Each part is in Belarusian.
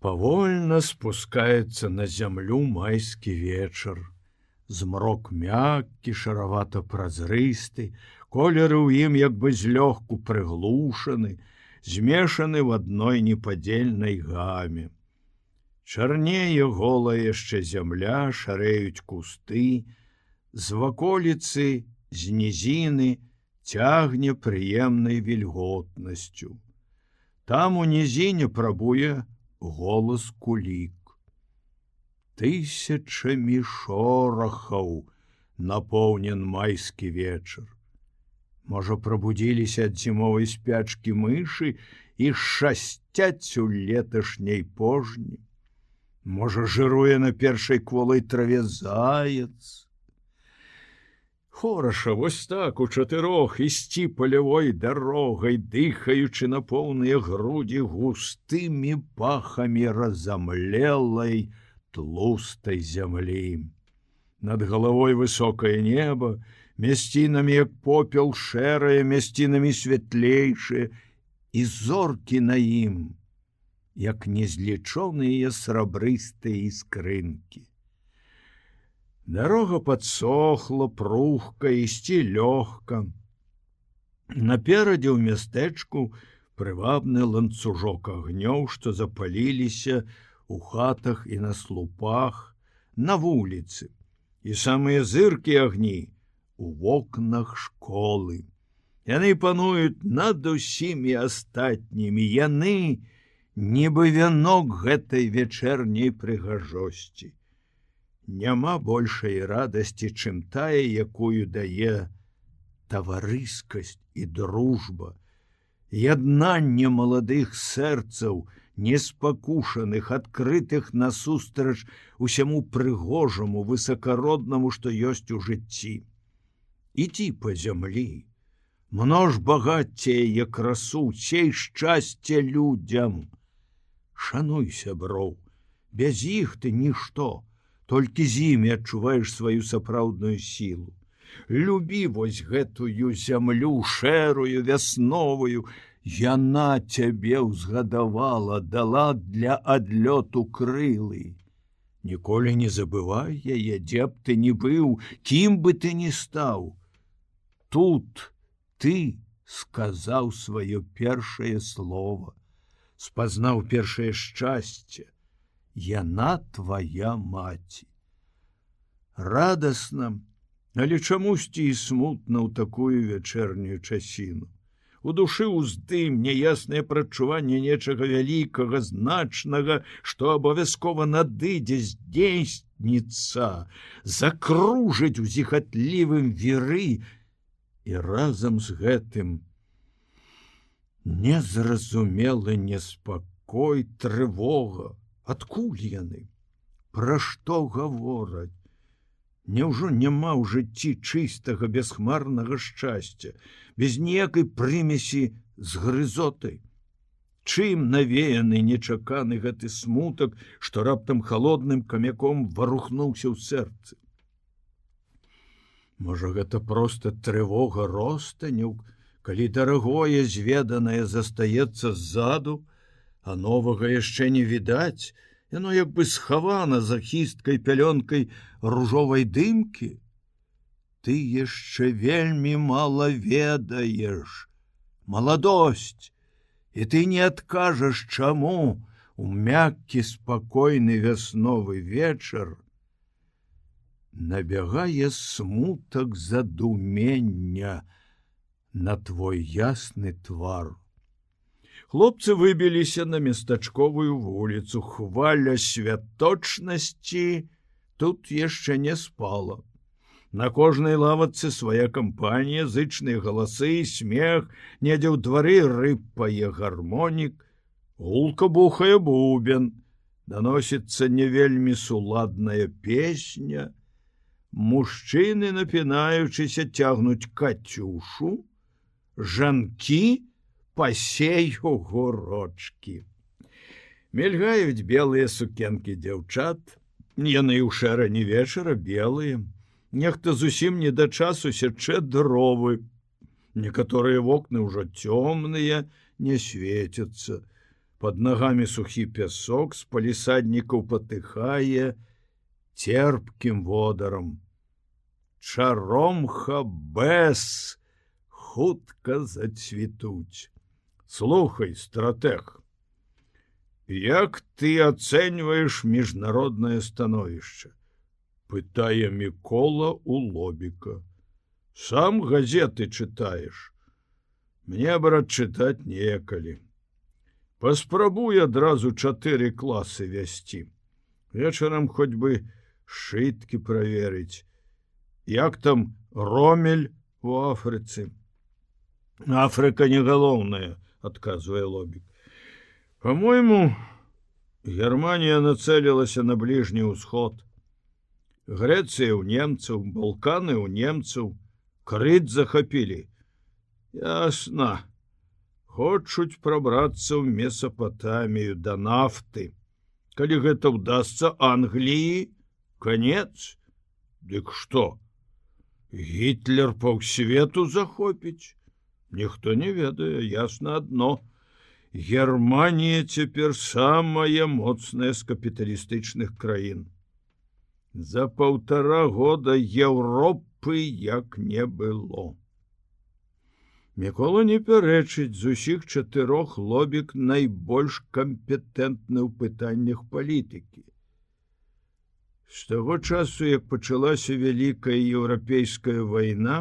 Павольна спускаецца на зямлю майскі вечар. Змрок мяккі, шаравата празрысты, колеры ў ім як бы злёгку прыглушаны, змешаны в адной непадзельнай гаме. Чарнее гола яшчэ зямля шарэюць кусты, з ваколіцы з нізіны цягне прыемнай вільготнасцю. Там у нізіне прабуе голас кулік. Тысячамі шорахаў напоўнен майскі вечар. Можа, прабудзіліся ад зімовай спячкі мышы і шасцяць у леташняй пожні. Можа, жыруе на першай кволай траве заяц. Хораша вось так у чатырох ісці палявой дарогай, дыхаючы на поўныя грудзі густымі пахамі разамлелай тлустай зямлі. Над галавой высокае неба, мясцінамі як попел шэрае мясцінамі святлейшыя і зоркі на ім, як незлічоныя срабрыстыя іскрынкі. Дарога подсохла, прухка ісці лёгка. Наперадзе ў мястэчку прывабны ланцужок агнёў, што запаліліся у хатах і на слупах, на вуліцы. І самыя зыркі агні у вокнах школы. Яны пануюць над усімі астатнімі яны, нібы вянок гэтай вечэрняй прыгажосці няма большай радасці, чым тая, якую дае таварыскасць і дружба, яднанне маладых сэрцаў, неспакушаных, адкрытых насустрач усяму прыгожаму, высакароднаму, што ёсць у жыцці. Ідзі па зямлі, множ багацце я красу, сей шчасце людзям. Шануй сяброў, без іх ты нішто, толькі з імі адчуваеш сваю сапраўдную сілу. Любі вось гэтую зямлю шэрую вясновую, Яна цябе ўзгадавала, дала для адлёту крылы. Ніколі не забывай яе, дзе б ты не быў, кім бы ты не стаў. Тут ты сказаў сваё першае слово, спазнаў першае шчасце, яна твоя маці. Радасна, але чамусьці і смутна ў такую вячэрнюю часіну. У душы ўздым няяснае прачуванне нечага вялікага значнага, што абавязкова надыдзе здзейсніца, закружыць у зіхатлівым веры і разам з гэтым незразумелы неспакой трывога, адкуль яны? Пра што гавораць? Няўжо няма ў жыцці чыстага бясхмарнага шчасця без ніякай прымесі з грызотай? Чым навеяны нечаканы гэты смутак што раптам холодным камяком варухнуўся ў сэрцы? Можа гэта просто трывога ростаню калі дарагое зведанае застаецца ззаду, а новага яшчэ не відаць, яно як бы схавана за хісткай пялёнкай ружовай дымкі. Ты яшчэ вельмі мала ведаеш, маладосць, і ты не адкажаш чаму у мяккі спакойны вясновы вечар, набягае смутак задумення на твой ясны твар хлопцы выбіліся на местачковую вуліцу хваля святочнасці тут яшчэ не спала. На кожнай лавацы свая кампанія зычныя галасы смех недзе ў двары рыпае гармонік. Гулка бухае бубен даносіцца не вельмі суладная песня. Мужчыны напінаючыся цягнуць кацюшу. Жанкі пасею горочки. Мельгаюць белыя сукенкі дзяўчат, яны ў шэрані вечара белыя, Нехта зусім не да часу сячэ дровы. Некаторыя вокны ўжо цёмныя, не светяцца. под нагамі сухі пясок з палісаднікаў патыхае терпкім водарам. Чаромха бэс хутка зацвітуць. Слухай, стратег. Як ты ацэньваеш міжнароднае становішча? пытае мікола у лобіка. Сам газеты чытаеш. Мне брат чытаць некалі. Паспрабуй адразу чатыры класы вясці. Вечарам хоць бы шыткі праверыць. Як там ромель у Афрыцы. Афрыка не галоўная, адказвае лобік. По-мойму, Германія нацэлілася на бліжні ўсход. Грэцыя ў немцаў, балканы ў немцаў, крыт захапілі. Ясна, хочуць прабрацца ў месапатамію да нафты. Калі гэта ўдасся Англіі, конец, Дык што? Гітлер паўсвету захопіць. Ніхто не ведае, ясна адно. Германія цяпер самая моцная з капіталістычных краін. За паўтара года Еўропы як не было. Мікола не пярэчыць з усіх чатырох лобік найбольш кампетэнтны ў пытаннях палітыкі. З таго часу, як пачалася вялікая еўрапейская вайна,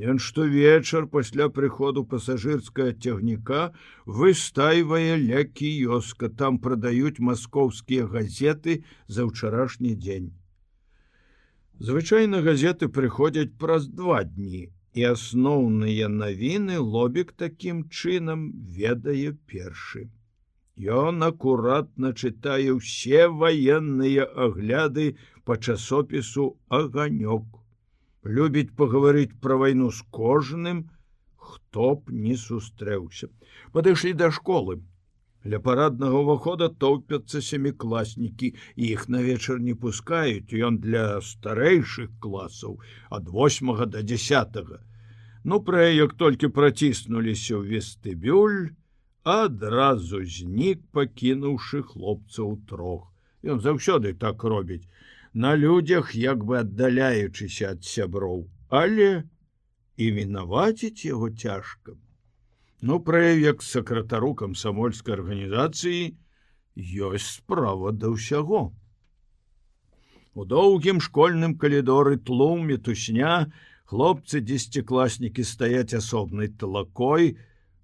Ён штовечар пасля прыходу пасажырская цягніка выстайвае ля кіёска, там прадаюць маскоўскія газеты за ўчарашні дзень. Звычайна газеты прыходзяць праз два дні і асноўныя навіны лобік такім чынам ведае першы. Ён акуратна чытае ўсе ваенныя агляды па часопісу аганёк. Любіць пагаварыць пра вайну з кожным, хто б не сустрэўся. Падышлі да школы. Ля параднага ўвахода тоўпяцца сямікласнікі, іх на вечар не пускаюць, ён для старэйшых класаў ад 8 до 10. Ну пра як толькі праціснуліся ў вестыбюль, адразу знік пакінуўшы хлопцаў трох. Ён заўсёды так робіць, на людзях як бы аддаляючыся ад сяброў, але і вінаваціць яго цяжкам. Ну праяў як сакратару камсамольскай арганізацыі ёсць справа да ўсяго. У доўгім школьным калідоры тлуме тусня хлопцы дзесяцікласнікі стаяць асобнай талакой,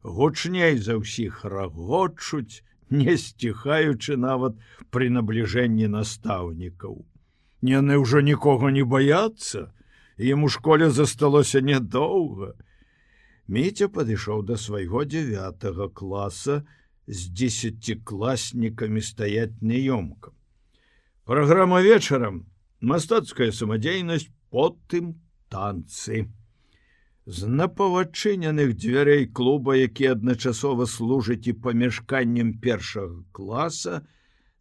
гучней за ўсіх рагочуць, не сціхаючы нават пры набліжэнні настаўнікаў. Яны ўжо нікога не баяцца, ім у школе засталося нядоўга, Міця падышоў да свайго девятого класа з десятикласнікамі стаять няёмка. Праграма вечарам мастацкая самадзейнасць потым танцы. З напавачыненых дзвярэй клуба, які адначасова служыць і памяшканнем першага класа,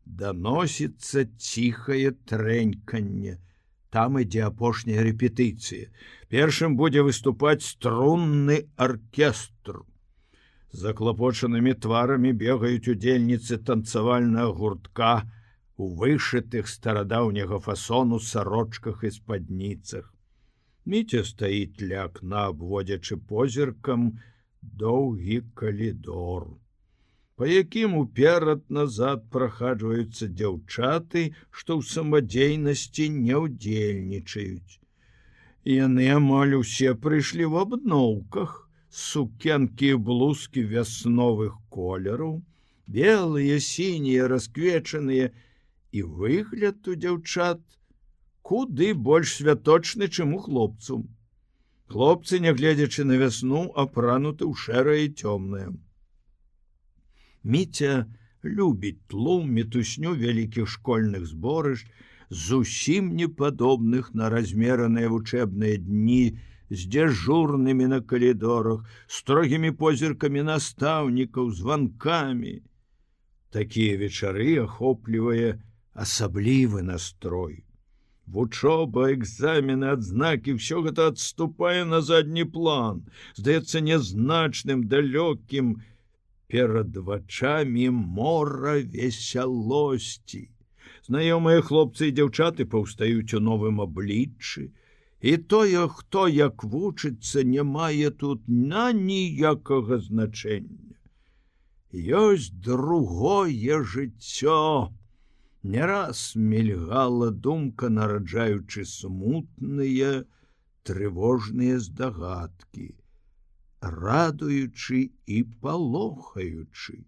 даносіцца ціхае трэньканне, там ідзе апошняя рэпетыцыя. Першым будзе выступаць струнны аркестр. Заклапочанымі тварамі бегаюць удзельніцы танцавальнага гуртка у вышытых старадаўняга фасону сарочках і спадніцах. Міця стаіць ля акна, абводзячы позіркам доўгі калідор па якім уперад назад прахаджваюцца дзяўчаты, што ў самадзейнасці не ўдзельнічаюць. Яны амаль усе прыйшлі в абноўках, сукенкі блузкі вясновых колераў, белыя, сінія, расквечаныя і выгляд у дзяўчат, куды больш святочны, чым у хлопцу. Хлопцы, нягледзячы на вясну, апрануты ў шэрае цёмнае. Міця любіць тлум метусню вялікіх школьных зборыш, зусім непадобных на размераныя вучэбныя дні, з дзяжурнымі на калідорах, строгімі позіркамі настаўнікаў, званкамі. Такія вечары ахоплівае асаблівы настрой. Вучоба, экзамены, адзнакі, ўсё гэта адступае на задні план, здаецца нязначным, далёкім, перад вачамі мора весялосці. Знаёмыя хлопцы і дзяўчаты паўстаюць у новым абліччы, і тое, хто як вучыцца, не мае тут на ніякага значэння. Ёсць другое жыццё. Не раз мільгала думка, нараджаючы смутныя, трывожныя здагадкі, радуючы і палохаючы.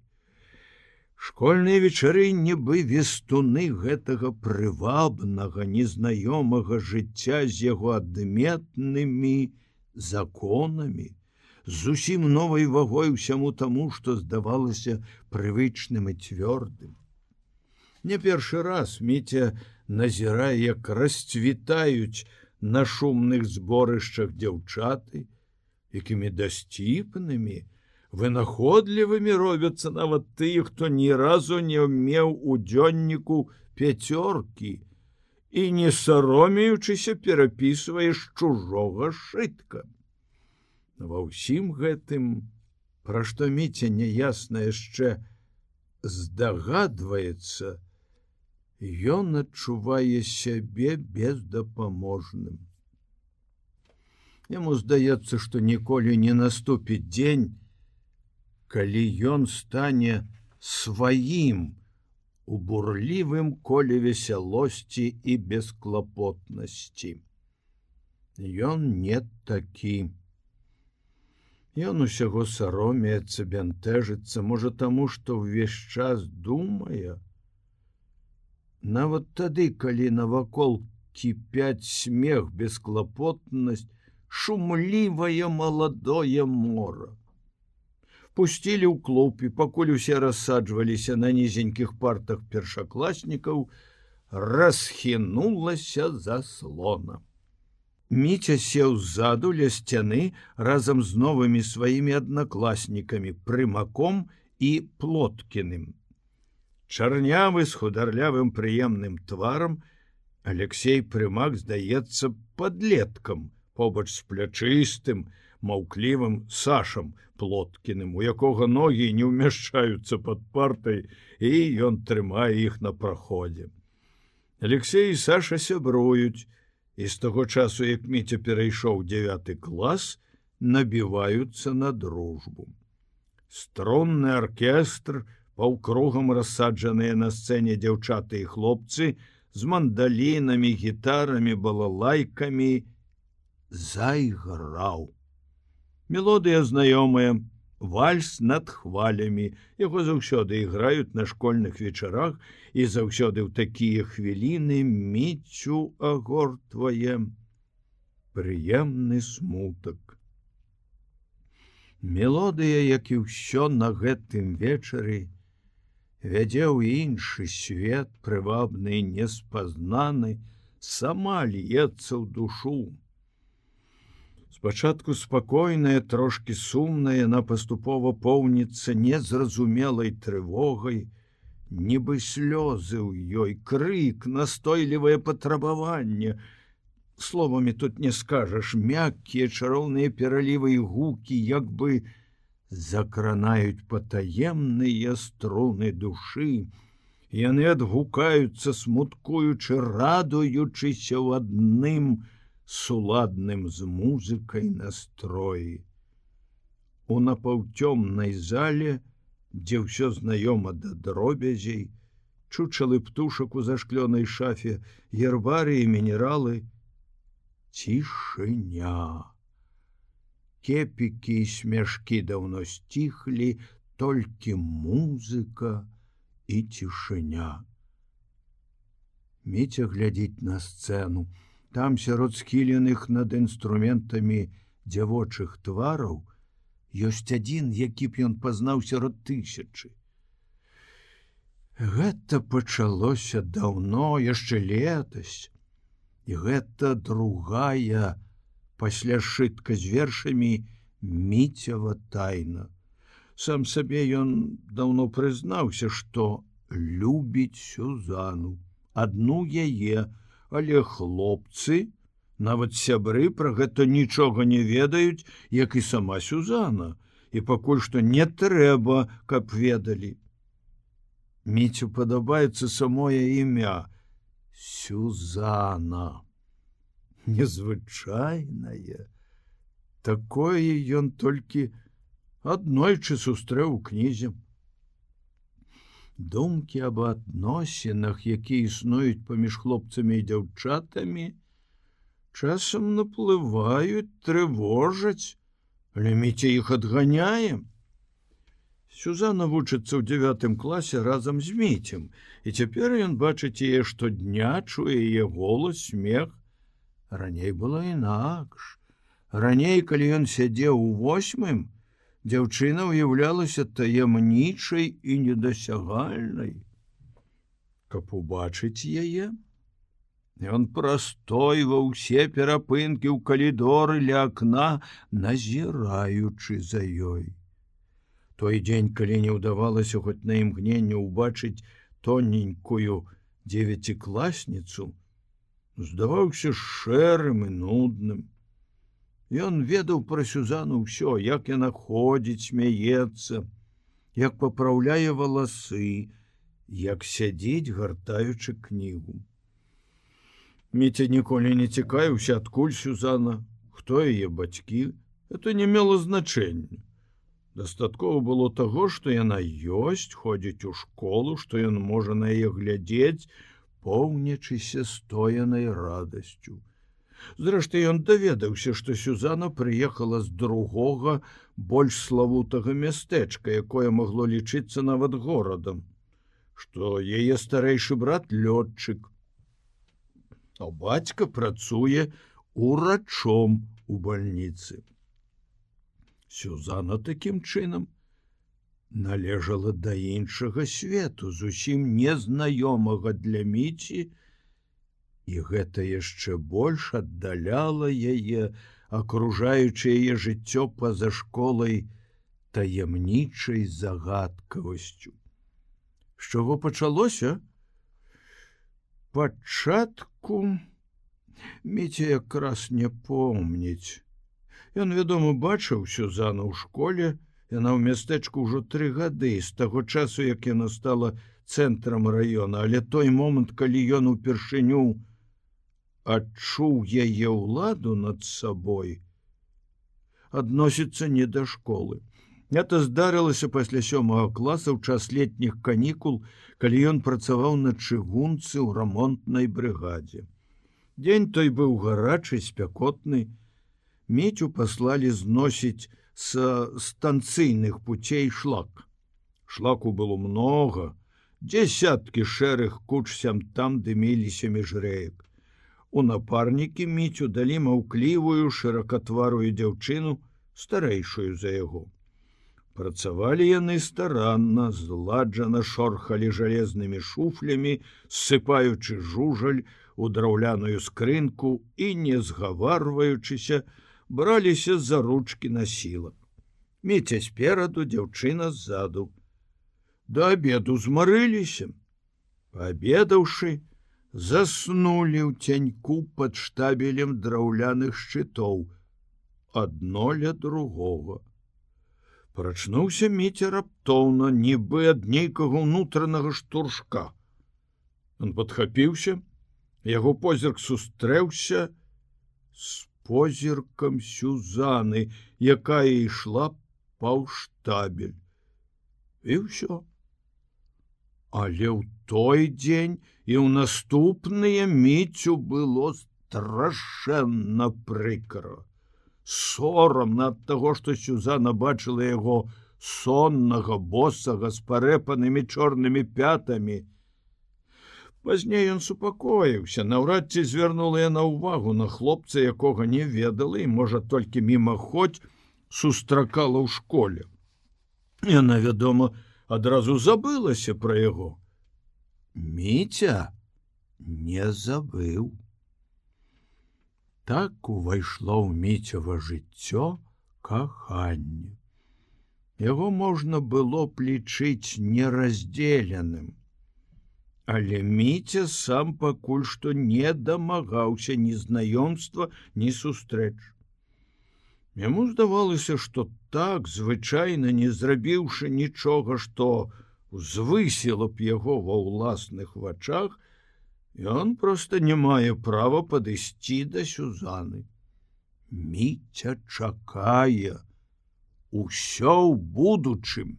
Школьныя вечары нібы вестуны гэтага прывабнага незнаёмага жыцця з яго адметнымі законамі, зусім новай вагой усяму таму, што здавалася прывычным і цвёрдым. Не першы раз міця назірае, як расцвітаюць на шумных зборышчах дзяўчаты, якімі дасціпнымі, вынаходлівымі робяцца нават тыя, хто ні разу не меў у дзённіку пяцёркі і не саромеючыся перапісваеш чужога шытка. Ва ўсім гэтым, пра што міце няясна яшчэ здагадваецца, Ён адчувае сябе бездапаможным. Яму здаецца, што ніколі не наступіць дзень, калі ён стане сваім у бурлівым коле весялосці і бесклапотнасці. Ён не такі. Ён усяго саромеецца, бянтэжыцца, можа таму, што ўвесь час думае. Нават тады, калі навакол кіпяць смех, бесклапотнасць, шумлівае маладое мора пусцілі ў клубе, пакуль усе рассаджваліся на нізенькіх партах першакласнікаў, расхінулася заслона. Міця сеў ззаду ля сцяны разам з новымі сваімі аднакласнікамі, прымаком і плоткіным. Чарнявы з хударлявым прыемным тварам, Алексей прымак здаецца падлеткам, побач з плячыстым, маўклівым сашам плоткіным, у якога ногі не ўмяшчаюцца под партай і ён трымае іх на праходзе. Алексей і Саша сябруюць і з таго часу, як міця перайшоў девяты клас, набіваюцца на дружбу. Стронны аркестр, паўкругам рассаджаныя на сцэне дзяўчаты і хлопцы з мандалінамі, гітарамі, балалайкамі зайграў. Мелодыя знаёмая, вальс над хвалямі, яго заўсёды іграюць на школьных вечарах і заўсёды ў такія хвіліны міцю агортвае прыемны смутак. Мелодыя, як і ўсё на гэтым вечары, вядзе ў іншы свет прывабны неспазнаны, сама льецца ў душу. Спачатку спакойная, трошки сумная, яна паступова поўніцца незразумелай трывогай, нібы слёзы ў ёй крык, настойлівае патрабаванне. Словамі тут не скажаш, мяккія чароўныя пералівы гукі, як бы закранаюць патаемныя струны душы. Яны адгукаюцца, смуткуючы, радуючыся ў адным, с уладным з музыкай настроі. У напаўцёмнай зале, дзе ўсё знаёма да дробязей, чучалы птушак у зашклёнай шафе, гербарыі мінералы, цішыня. Кепікі і смяшкі даўно сціхлі, толькі музыка і цішыня. Міця глядзіць на сцэну, там сярод скіленых над інструментамі дзявочых твараў ёсць адзін, які б ён пазнаў сярод тысячы. Гэта пачалося даўно яшчэ летась, і гэта другая пасля шытка з вершамі міцява тайна. Сам сабе ён даўно прызнаўся, што любіць сюзану, адну яе, але хлопцы нават сябры пра гэта нічога не ведаюць як і сама сюзана і пакуль што не трэба, каб ведалі. Міцю падабаецца самое імя Сюзана. Незвычайнае. Такое ён толькі аднойчы сустрэў у кнізе. Думкі аб адносінах, якія існуюць паміж хлопцамі і дзяўчатамі, часам наплываюць, трывожаць, але міце іх адганяем. Сюзанна вучыцца ў девятым класе разам з міцем, і цяпер ён бачыць яе штодня чуе яе голас смех. Раней было інакш. Раней, калі ён сядзеў у восьмым, дзяўчына ўяўлялася таямнічай і недасягальнай. Каб убачыць яе, Ён прастойваў усе перапынкі ў калідоры ля акна, назіраючы за ёй той дзень калі не ўдавалася хоць на імгненне ўбачыць тоненькую девяцікласніцу здаваўся шэрым і нудным Ён ведаў пра сюзану ўсё як яна ходзіць смяецца як папраўляе валасы як сядзіць гартаючы кнігу. Міця ніколі не цікаюўся адкуль сюзана хто яе бацькі это не мела значэння. Дастаткова было таго што яна ёсць ходзіць у школу што ён можа на яе глядзець поўнячыся стоянай радасцю зрэшты ён даведаўся што сюзана прыехала з другога больш славутага мястэчка якое магло лічыцца нават горадам. Што яе старэйшы брат лётчык. А бацька працуе урачом у бальніцы. Сюзана такім чынам належала да іншага свету, зусім незнаёмага для міці, і гэта яшчэ больш аддаляла яе, акружаючы яе жыццё па-за школай таямнічай загадкавасцю. З чаго пачалося? Пачатку міце якраз не помніць. Ён, вядома, бачыў Сюзану ў школе, яна ў мястэчку ўжо тры гады з таго часу, як яна стала цэнтрам раёна, але той момант, калі ён упершыню адчуў яе ўладу над сабой, адносіцца не да школы. Это здарылася пасля сёмага класа ў час летніх канікул, калі ён працаваў на чыгунцы ў рамонтнай брыгадзе. Дзень той быў гарачы, спякотны, Мецю паслалі зносіць з станцыйных путей шлак. Шлаку было много, дзясяткі шэрых кучсям там дыміліся міжрэек. У напарнікі міцю далі маўклівую шыракатварую дзяўчыну, старэйшую за яго. Працавалі яны старанна, зладжана шорхалі жалезнымі шуфлямі, ссыпаючы жужаль у драўляную скрынку і не згаварваючыся, браліся за ручки насілак. Меця спераду дзяўчына ззаду. Да обеду змарыліся. Паабедаўшы, заснулі ў цяньку под штабелем драўляных шчытоў, адно ля другого. Прачнуўся міця раптоўна, нібы ад нейкага ўнутранага штуршка. Он падхапіўся, яго позірк сустрэўся з позіркам сюзаны, якая ішла паўштабель. І ўсё. Але ў той дзень і ў наступныя міцю было страшэнна прыкра. Сорамна ад таго, што сюзана бачыла яго соннага босага з парэпанымі чорнымі пятамі, Пазней ён супакоіўся, наўрад ці звярнула яна ўвагу на хлопца, якога не ведала і можа толькі мімаходь сустракала ў школе. Яна, вядома, адразу забылася пра яго. Міця не забыў. Так увайшло ў міцева жыццё каханне. Яго можна было б лічыць нераздзеленым. Але міця сам пакуль што не дамагаўся ні знаёмства, ні сустрэч. Яму здавалася, што так звычайна не зрабіўшы нічога, што узвысіла б яго ва ўласных вачах, ён проста не мае права падысці да сюзаны. Міця чакае усё ў будучым.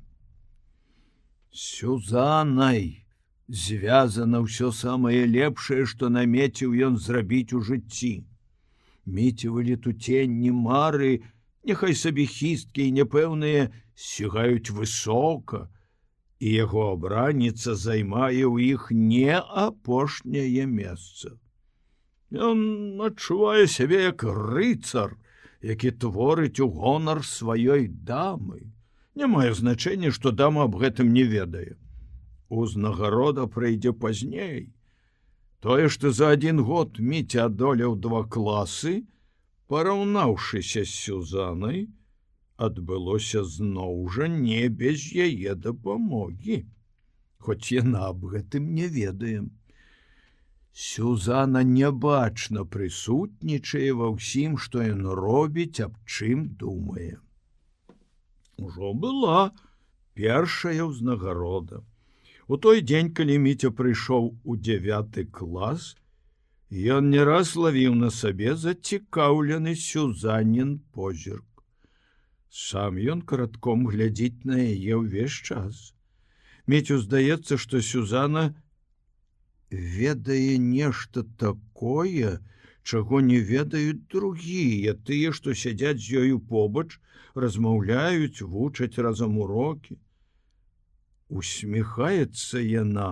Сюзанай звязана ўсё самае лепшае, што намеціў ён зрабіць у жыцці міцевы летуценні мары, няхай сабе хісткі і няпэўныя сігаюць высока, і яго абраніца займае ў іх не апошняе месца. Ён адчувае сябе як рыцар, які творыць у гонар сваёй дамы. Не мае значэння, што дама аб гэтым не ведае. Узнагарода прыйдзе пазней. Тое, што за адзін год міця адолеў два класы, параўнаўшыся з сюзанай, адбылося зноў жа не без яе дапамогі. Хоць яна аб гэтым не ведаем. Сюзана нябачна прысутнічае ва ўсім, што ён робіць, аб чым думае. Ужо была першая ўзнагарода. У той дзень, калі міця прыйшоў у девяты клас, ён не раз лавіў на сабе зацікаўлены сюзанін позірк. Сам ён каратком глядзіць на яе ўвесь час. Мецю здаецца, што Сюзана ведае нешта такое, чаго не ведаюць другія, тыя, што сядзяць з ёю побач, размаўляюць, вучаць разам урокі усміхаецца яна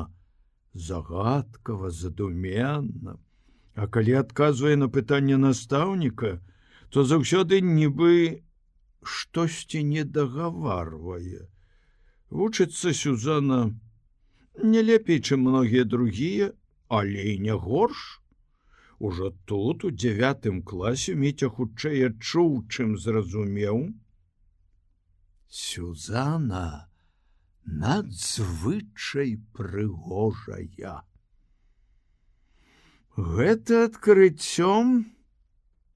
загадкава задуменна. А калі адказвае на пытанне настаўніка то заўсёды нібы штосьці не дагаварвае вучыцца сюзана не лепей чым многія другія але не горш. Ужо тут у девятым класе міця хутчэй адчуў чым зразумеў. Сюзана надзвычай прыгожая. Гэта адкрыццём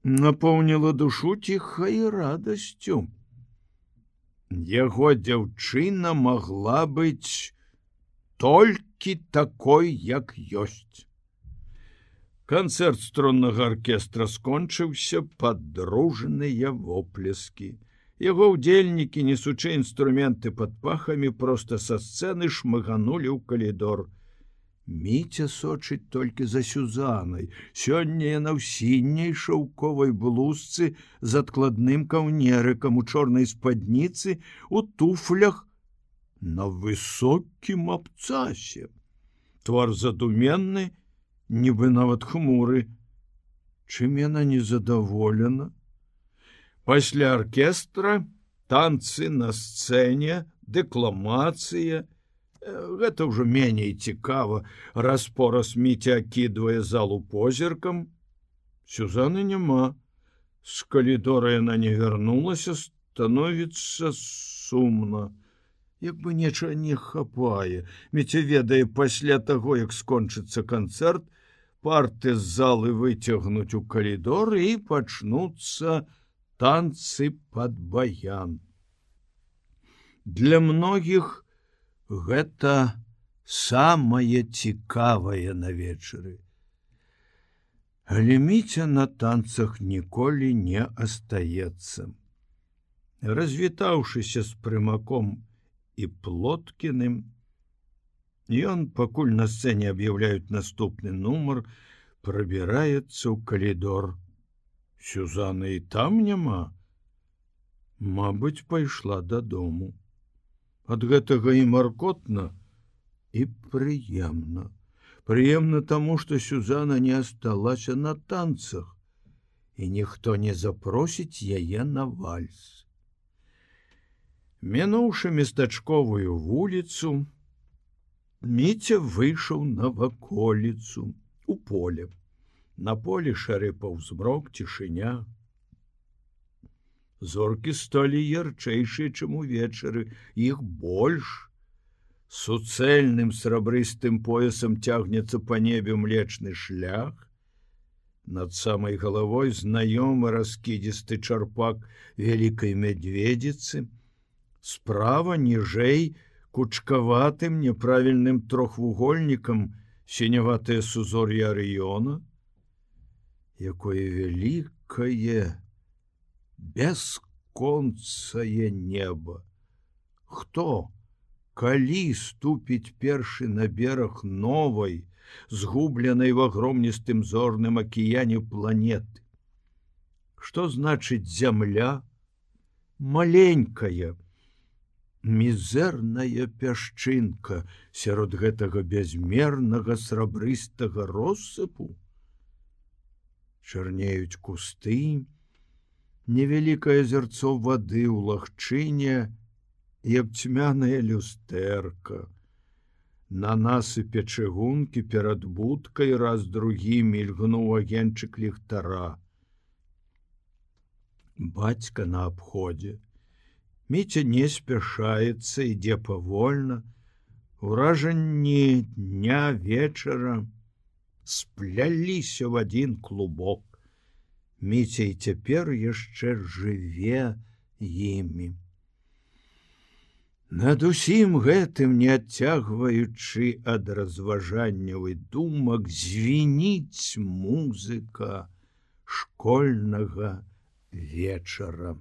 напоўніла душу ціхай радасцю. Яго дзяўчына магла быць толькі такой, як ёсць. Канцэрт струннага аркестра скончыўся падружаныя воплескі. Яго ўдзельнікі, несучы інструменты пад пахамі проста са сцэны шмыганулі ў калідор. Міця сочыць толькі за сюзанай. Сёння яна ў сіняй шаўковай блузцы з адкладным каўнерыкам у чорнай спадніцы у туфлях на высокім абцасе. Твар задуменны, нібы нават хмуры. Чым яна незадаволена, пасля оркестра танцы на сцэне дэкламацыя. Гэта ўжо меней цікава распораз міця акідвае залу позіркам. Сюзаны няма. З калідора яна не вярнулася становіцца сумна. Як бы нечага не хапае. Міця ведае пасля таго як скончыцца канцэрт парты з залы выцягнуць у калідор і пачнуцца танцы под баян. Для многіх гэта самае цікавае на вечары. Глеміця на танцах ніколі не астаецца. Развітаўшыся з прымаком і плоткіным, Ён пакуль на сцэне аб'яўляюць наступны нумар, прабіраецца ў калідор Сюзаны і там няма. Мабыць, пайшла дадому. Ад гэтага і маркотна і прыемна. Прыемна таму, што Сюзана не асталася на танцах, і ніхто не запросіць яе на вальс. Мінуўшы местачковую вуліцу, Міця выйшаў на ваколіцу у поле на поле шарыпаў змрок цішыня. Зоркі столі ярчэйшыя, чым увечары, іх больш. Суцэльным срабрыстым поясам цягнецца па небе млечны шлях. Над самай галавой знаёмы раскідзісты чарпак вялікай мядведзіцы, справа ніжэй кучкаватым няправільным трохвугольнікам сіняватае сузор'я арыёна, якое вялікае бесконцае неба. Хто, калі ступіць першы на бераг новай, згубленай в агромністым зорным акіяне планеты. Што значыць зямля маленькая, мізэрная пясчынка сярод гэтага бязмернага срабрыстага россыпу. Чарнеюць кусты, невялікае зерцо вады ў лагчыне, як цьмяная люстэрка. На насыпе чыгункі перад будкай раз другі мільгнуў агенчык ліхтара. Бацька на абходзе. Міця не спяшаецца, ідзе павольна, Уражанні дня вечара спляліся в адзін клубок. Міця і цяпер яшчэ жыве імі. Над усім гэтым не адцягваючы ад разважанняў і думак звініць музыка школьнага вечара.